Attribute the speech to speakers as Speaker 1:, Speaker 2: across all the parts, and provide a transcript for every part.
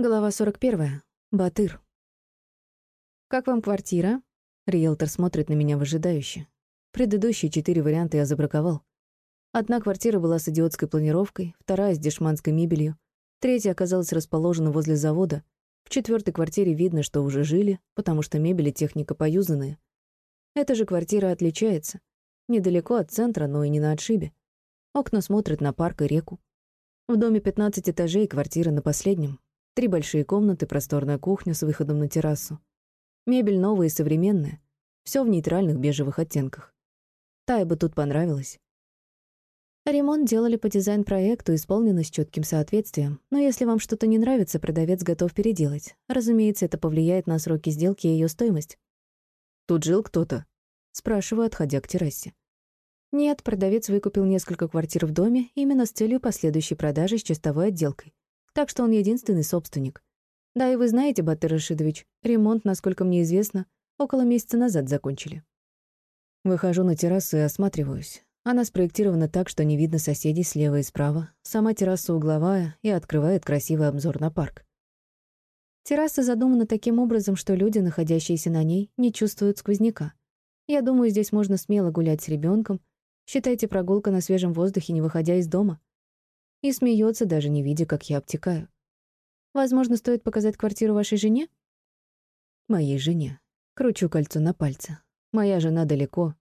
Speaker 1: Глава 41. Батыр. «Как вам квартира?» Риэлтор смотрит на меня выжидающе. Предыдущие четыре варианта я забраковал. Одна квартира была с идиотской планировкой, вторая — с дешманской мебелью, третья оказалась расположена возле завода. В четвертой квартире видно, что уже жили, потому что мебель и техника поюзанные. Эта же квартира отличается. Недалеко от центра, но и не на отшибе. Окна смотрят на парк и реку. В доме 15 этажей, квартира на последнем, Три большие комнаты, просторная кухня с выходом на террасу. Мебель новая и современная. Все в нейтральных бежевых оттенках. Тае бы тут понравилось. Ремонт делали по дизайн-проекту, исполнено с четким соответствием. Но если вам что-то не нравится, продавец готов переделать. Разумеется, это повлияет на сроки сделки и ее стоимость.
Speaker 2: «Тут жил кто-то?» — спрашиваю, отходя к террасе.
Speaker 1: Нет, продавец выкупил несколько квартир в доме именно с целью последующей продажи с чистовой отделкой так что он единственный собственник. Да, и вы знаете, Батыр Рашидович, ремонт, насколько мне известно, около месяца назад закончили.
Speaker 2: Выхожу на террасу и осматриваюсь. Она спроектирована так, что не видно соседей слева и справа. Сама терраса угловая и открывает красивый обзор на парк.
Speaker 1: Терраса задумана таким образом, что люди, находящиеся на ней, не чувствуют сквозняка. Я думаю, здесь можно смело гулять с ребенком. Считайте прогулка на свежем воздухе, не выходя из дома и смеется, даже не видя, как я обтекаю. Возможно, стоит показать квартиру вашей жене?
Speaker 2: Моей жене. Кручу кольцо на пальце. Моя жена далеко.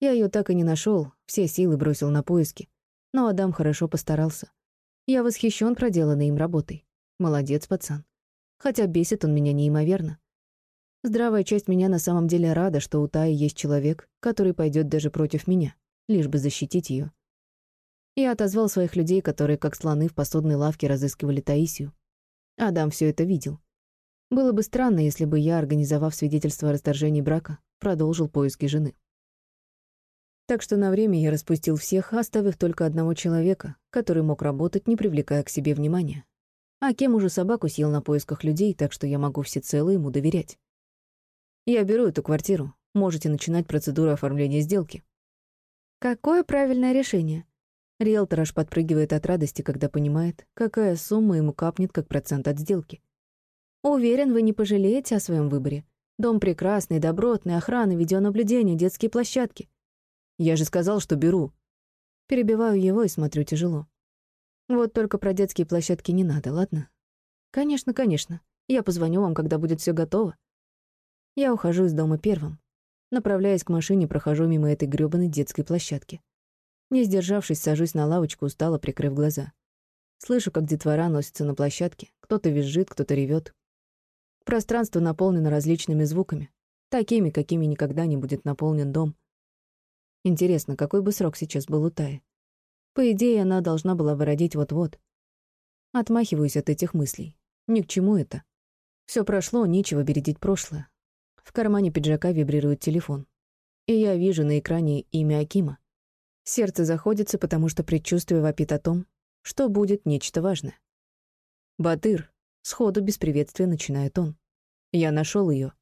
Speaker 2: Я ее так и не нашел, все силы бросил на поиски. Но Адам хорошо постарался. Я восхищен проделанной им работой. Молодец, пацан. Хотя бесит он меня неимоверно. Здравая часть меня на самом деле рада, что у Таи есть человек, который пойдет даже против меня, лишь бы защитить ее. Я отозвал своих людей, которые, как слоны в посудной лавке, разыскивали Таисию. Адам все это видел. Было бы странно, если бы я, организовав свидетельство о расторжении брака, продолжил поиски жены. Так что на время я распустил всех, оставив только одного человека, который мог работать, не привлекая к себе внимания. А кем уже собаку съел на поисках людей, так что я могу всецело ему доверять. Я беру эту квартиру. Можете начинать процедуру оформления сделки.
Speaker 1: Какое правильное решение?
Speaker 2: Риэлтор аж подпрыгивает от радости, когда понимает, какая сумма ему капнет как процент от сделки.
Speaker 1: «Уверен, вы не пожалеете о своем выборе. Дом прекрасный, добротный, охрана, видеонаблюдение, детские площадки».
Speaker 2: «Я же сказал, что беру». Перебиваю его и смотрю тяжело. «Вот только про детские площадки не надо, ладно?»
Speaker 1: «Конечно, конечно. Я позвоню вам, когда будет все готово».
Speaker 2: Я ухожу из дома первым. Направляясь к машине, прохожу мимо этой грёбаной детской площадки. Не сдержавшись, сажусь на лавочку, устало прикрыв глаза. Слышу, как детвора носится на площадке. Кто-то визжит, кто-то ревет. Пространство наполнено различными звуками, такими, какими никогда не будет наполнен дом. Интересно, какой бы срок сейчас был у Таи? По идее, она должна была выродить вот-вот. Отмахиваюсь от этих мыслей. Ни к чему это. Все прошло, нечего бередить прошлое. В кармане пиджака вибрирует телефон. И я вижу на экране имя Акима. Сердце заходится, потому что предчувствие вопит о том, что будет нечто важное. «Батыр», — сходу без приветствия начинает он. «Я нашел ее.